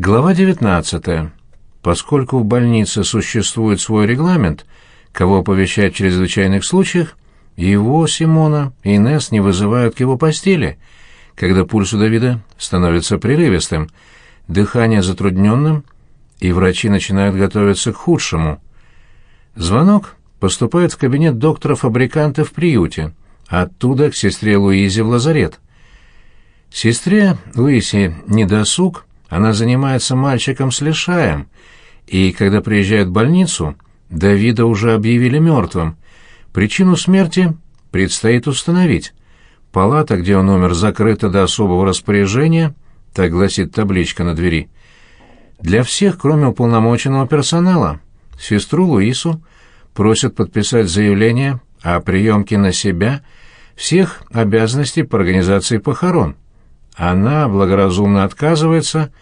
Глава 19. Поскольку в больнице существует свой регламент, кого оповещать в чрезвычайных случаях, его, Симона и Инесс не вызывают к его постели, когда пульс у Давида становится прерывистым, дыхание затрудненным, и врачи начинают готовиться к худшему. Звонок поступает в кабинет доктора-фабриканта в приюте, оттуда к сестре Луизе в лазарет. Сестре Луисе недосуг, она занимается мальчиком с лишаем, и когда приезжает в больницу, Давида уже объявили мертвым. Причину смерти предстоит установить. Палата, где он умер, закрыта до особого распоряжения, так гласит табличка на двери. Для всех, кроме уполномоченного персонала. Сестру Луису просят подписать заявление о приемке на себя всех обязанностей по организации похорон. Она благоразумно отказывается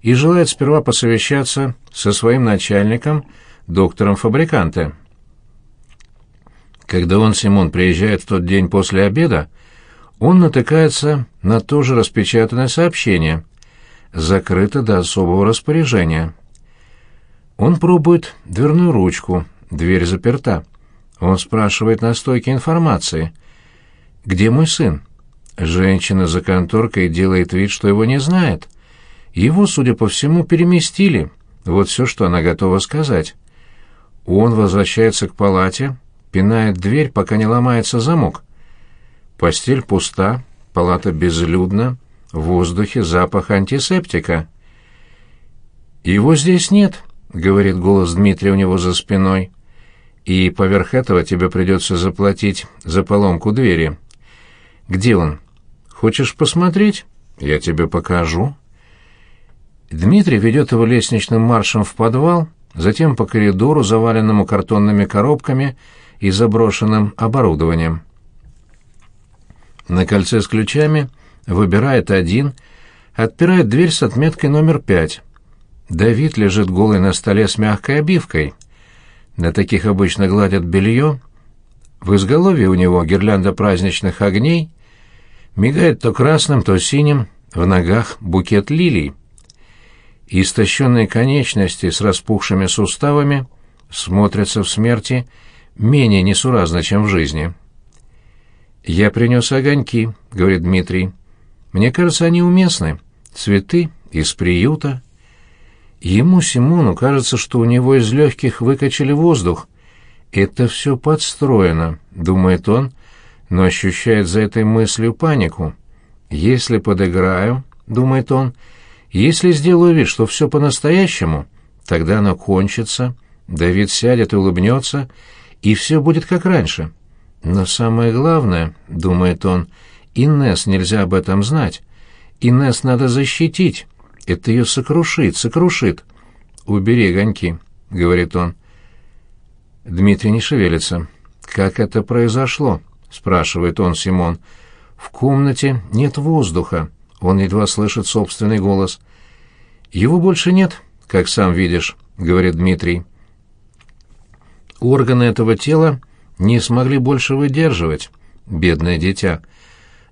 и желает сперва посовещаться со своим начальником, доктором фабриканта. Когда он, Симон, приезжает в тот день после обеда, он натыкается на то же распечатанное сообщение. Закрыто до особого распоряжения. Он пробует дверную ручку, дверь заперта. Он спрашивает на стойке информации. «Где мой сын?» Женщина за конторкой делает вид, что его не знает. Его, судя по всему, переместили. Вот все, что она готова сказать. Он возвращается к палате, пинает дверь, пока не ломается замок. Постель пуста, палата безлюдна, в воздухе запах антисептика. «Его здесь нет», — говорит голос Дмитрия у него за спиной. «И поверх этого тебе придется заплатить за поломку двери». «Где он?» Хочешь посмотреть? Я тебе покажу. Дмитрий ведет его лестничным маршем в подвал, затем по коридору, заваленному картонными коробками и заброшенным оборудованием. На кольце с ключами выбирает один, отпирает дверь с отметкой номер пять. Давид лежит голый на столе с мягкой обивкой. На таких обычно гладят белье. В изголовье у него гирлянда праздничных огней, Мигает то красным, то синим, в ногах букет лилий. Истощенные конечности с распухшими суставами смотрятся в смерти менее несуразно, чем в жизни. «Я принес огоньки», — говорит Дмитрий. «Мне кажется, они уместны. Цветы из приюта». Ему, Симону, кажется, что у него из легких выкачали воздух. «Это все подстроено», — думает он, но ощущает за этой мыслью панику. «Если подыграю», — думает он, — «если сделаю вид, что все по-настоящему, тогда оно кончится, Давид сядет и улыбнется, и все будет как раньше». Но самое главное, — думает он, — Инесс нельзя об этом знать. Инесс надо защитить. Это ее сокрушит, сокрушит. «Убери огоньки», — говорит он. Дмитрий не шевелится. «Как это произошло?» — спрашивает он Симон. «В комнате нет воздуха». Он едва слышит собственный голос. «Его больше нет, как сам видишь», — говорит Дмитрий. Органы этого тела не смогли больше выдерживать, бедное дитя.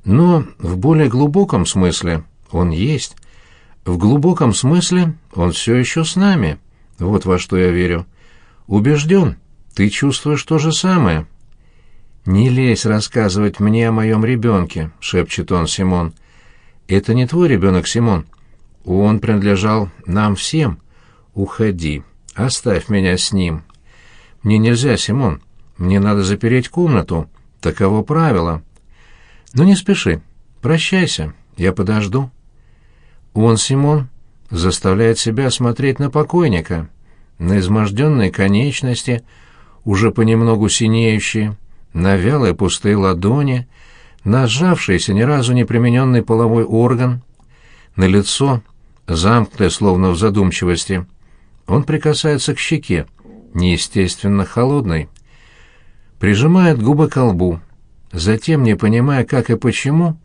Но в более глубоком смысле он есть. В глубоком смысле он все еще с нами. Вот во что я верю. Убежден, ты чувствуешь то же самое». «Не лезь рассказывать мне о моем ребенке», — шепчет он Симон. «Это не твой ребенок, Симон. Он принадлежал нам всем. Уходи, оставь меня с ним». «Мне нельзя, Симон. Мне надо запереть комнату. Таково правило». «Ну не спеши. Прощайся. Я подожду». Он, Симон, заставляет себя смотреть на покойника, на изможденные конечности, уже понемногу синеющие, на вялые пустые ладони, на сжавшийся ни разу не примененный половой орган, на лицо, замкнутое словно в задумчивости. Он прикасается к щеке, неестественно холодной, прижимает губы к лбу. Затем, не понимая, как и почему,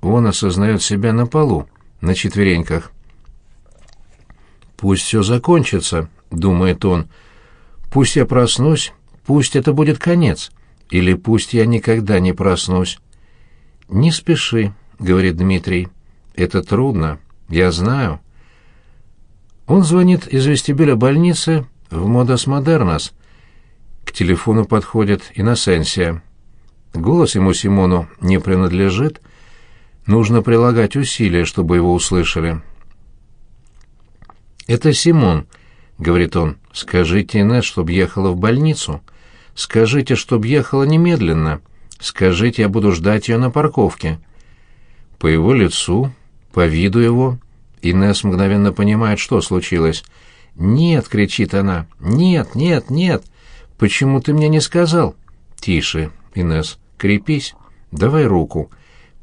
он осознает себя на полу, на четвереньках. «Пусть все закончится», — думает он. «Пусть я проснусь, пусть это будет конец. Или пусть я никогда не проснусь. «Не спеши», — говорит Дмитрий. «Это трудно, я знаю». Он звонит из вестибюля больницы в Модас Модернас. К телефону подходит Инносенсия. Голос ему Симону не принадлежит. Нужно прилагать усилия, чтобы его услышали. «Это Симон», — говорит он. «Скажите Инесс, чтоб ехала в больницу. Скажите, чтоб ехала немедленно. Скажите, я буду ждать ее на парковке». По его лицу, по виду его, Инесс мгновенно понимает, что случилось. «Нет!» — кричит она. «Нет, нет, нет! Почему ты мне не сказал?» «Тише, Инесс, крепись. Давай руку.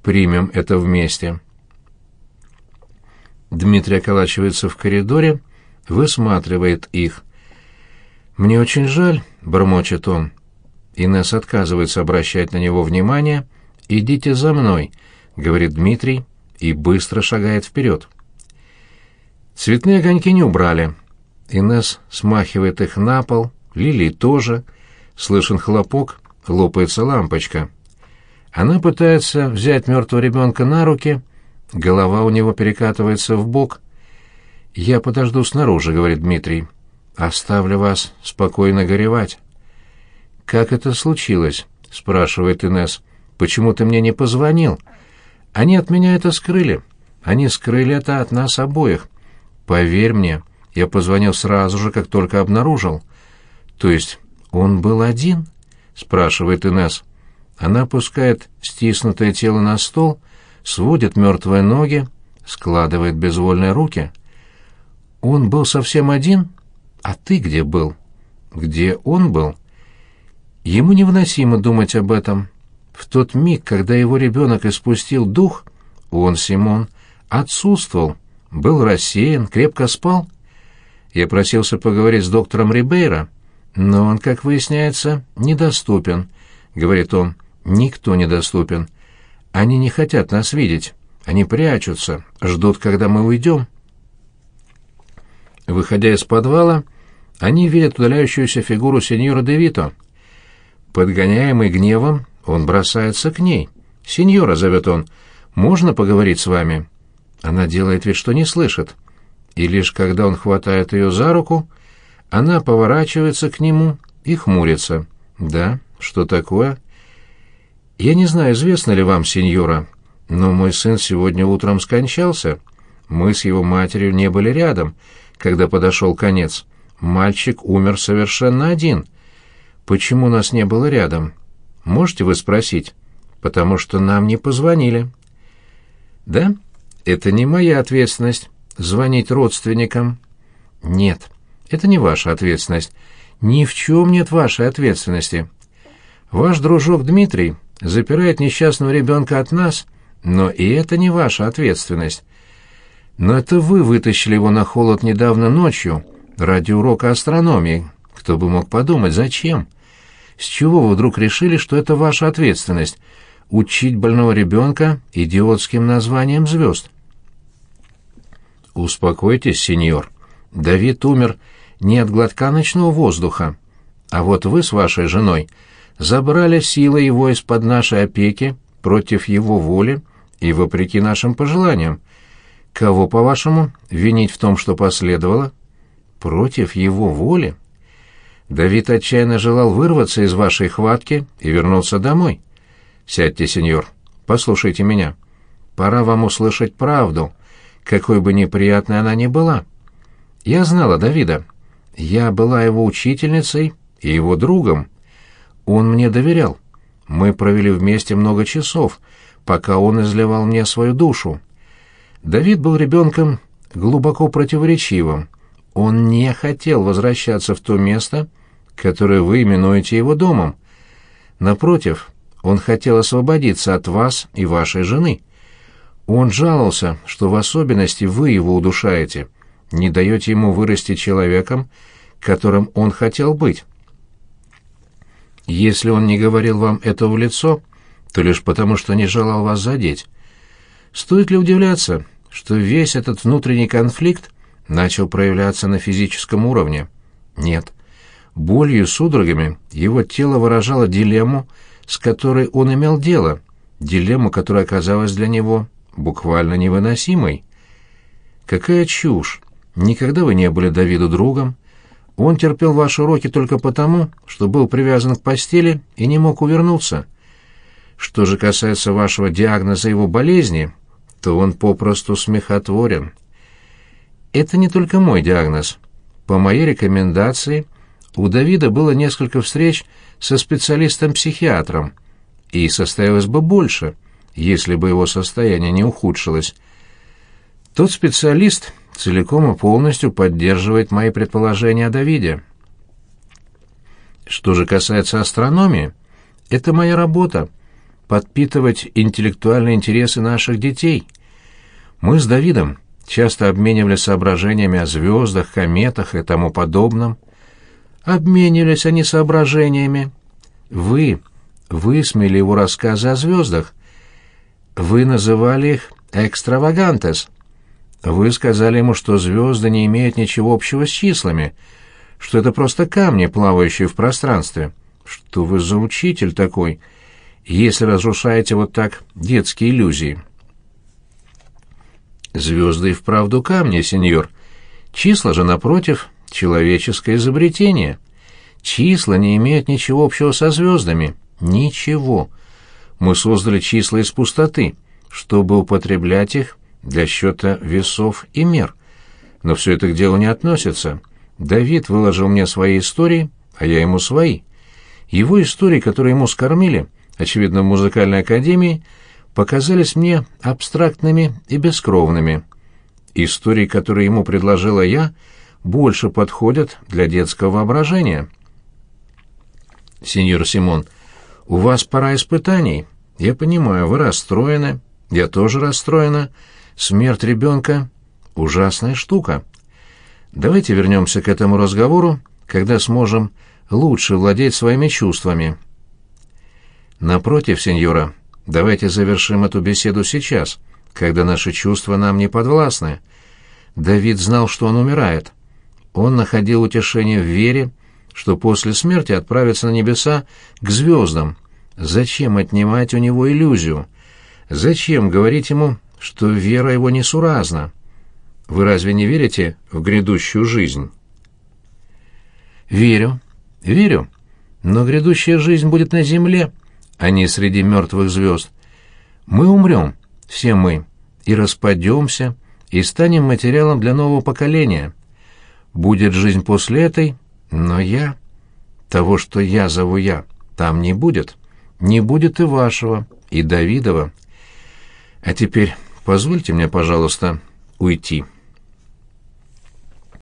Примем это вместе». Дмитрий околачивается в коридоре, высматривает их. «Мне очень жаль», — бормочет он. Инесс отказывается обращать на него внимание. «Идите за мной», — говорит Дмитрий и быстро шагает вперед. Цветные огоньки не убрали. Инесс смахивает их на пол, Лилии тоже. Слышен хлопок, лопается лампочка. Она пытается взять мертвого ребенка на руки, голова у него перекатывается в бок. «Я подожду снаружи», — говорит Дмитрий. «Оставлю вас спокойно горевать». «Как это случилось?» — спрашивает Инесс. «Почему ты мне не позвонил?» «Они от меня это скрыли. Они скрыли это от нас обоих. Поверь мне, я позвонил сразу же, как только обнаружил. То есть он был один? спрашивает Инес. Она опускает стиснутое тело на стол, сводит мертвые ноги, складывает безвольные руки. Он был совсем один? А ты где был? Где он был? Ему невыносимо думать об этом. В тот миг, когда его ребенок испустил дух, он, Симон, отсутствовал был рассеян, крепко спал. Я просился поговорить с доктором Рибейро, но он, как выясняется, недоступен, — говорит он. Никто недоступен. Они не хотят нас видеть. Они прячутся, ждут, когда мы уйдем. Выходя из подвала, они видят удаляющуюся фигуру сеньора Девито. Подгоняемый гневом, он бросается к ней. «Сеньора», — зовет он, — «можно поговорить с вами?» Она делает вид, что не слышит. И лишь когда он хватает ее за руку, она поворачивается к нему и хмурится. «Да? Что такое?» «Я не знаю, известно ли вам, сеньора, но мой сын сегодня утром скончался. Мы с его матерью не были рядом, когда подошел конец. Мальчик умер совершенно один. Почему нас не было рядом? Можете вы спросить? Потому что нам не позвонили». «Да? Это не моя ответственность — звонить родственникам. Нет, это не ваша ответственность. Ни в чем нет вашей ответственности. Ваш дружок Дмитрий запирает несчастного ребенка от нас, но и это не ваша ответственность. Но это вы вытащили его на холод недавно ночью ради урока астрономии. Кто бы мог подумать, зачем? С чего вы вдруг решили, что это ваша ответственность — учить больного ребенка идиотским названием звезд? «Успокойтесь, сеньор. Давид умер не от глотка ночного воздуха. А вот вы с вашей женой забрали силы его из-под нашей опеки против его воли и вопреки нашим пожеланиям. Кого, по-вашему, винить в том, что последовало? Против его воли? Давид отчаянно желал вырваться из вашей хватки и вернуться домой. Сядьте, сеньор, послушайте меня. Пора вам услышать правду» какой бы неприятной она ни была. Я знала Давида. Я была его учительницей и его другом. Он мне доверял. Мы провели вместе много часов, пока он изливал мне свою душу. Давид был ребенком глубоко противоречивым. Он не хотел возвращаться в то место, которое вы именуете его домом. Напротив, он хотел освободиться от вас и вашей жены. Он жаловался, что в особенности вы его удушаете, не даете ему вырасти человеком, которым он хотел быть. Если он не говорил вам это в лицо, то лишь потому, что не желал вас задеть. Стоит ли удивляться, что весь этот внутренний конфликт начал проявляться на физическом уровне? Нет. Болью и судорогами его тело выражало дилемму, с которой он имел дело, дилемму, которая оказалась для него буквально невыносимой. Какая чушь! Никогда вы не были Давиду другом. Он терпел ваши уроки только потому, что был привязан к постели и не мог увернуться. Что же касается вашего диагноза его болезни, то он попросту смехотворен. Это не только мой диагноз. По моей рекомендации у Давида было несколько встреч со специалистом-психиатром, и состоялось бы больше, если бы его состояние не ухудшилось. Тот специалист целиком и полностью поддерживает мои предположения о Давиде. Что же касается астрономии, это моя работа — подпитывать интеллектуальные интересы наших детей. Мы с Давидом часто обменивались соображениями о звездах, кометах и тому подобном. Обменивались они соображениями. Вы высмели его рассказы о звездах. Вы называли их «экстравагантес». Вы сказали ему, что звезды не имеют ничего общего с числами, что это просто камни, плавающие в пространстве. Что вы за учитель такой, если разрушаете вот так детские иллюзии?» Звезды и вправду камни, сеньор. Числа же, напротив, человеческое изобретение. Числа не имеют ничего общего со звездами. Ничего. Мы создали числа из пустоты, чтобы употреблять их для счета весов и мер. Но все это к делу не относится. Давид выложил мне свои истории, а я ему свои. Его истории, которые ему скормили, очевидно, в музыкальной академии, показались мне абстрактными и бескровными. Истории, которые ему предложила я, больше подходят для детского воображения. Сеньор Симон, у вас пора испытаний. Я понимаю, вы расстроены, я тоже расстроена. Смерть ребенка — ужасная штука. Давайте вернемся к этому разговору, когда сможем лучше владеть своими чувствами. Напротив, сеньора, Давайте завершим эту беседу сейчас, когда наши чувства нам не подвластны. Давид знал, что он умирает. Он находил утешение в вере, что после смерти отправится на небеса к звездам. Зачем отнимать у него иллюзию? Зачем говорить ему, что вера его несуразна? Вы разве не верите в грядущую жизнь? Верю, верю. Но грядущая жизнь будет на земле, — а не среди мертвых звезд. Мы умрем, все мы, и распадемся, и станем материалом для нового поколения. Будет жизнь после этой, но я... Того, что я зову я, там не будет. Не будет и вашего, и Давидова. А теперь позвольте мне, пожалуйста, уйти».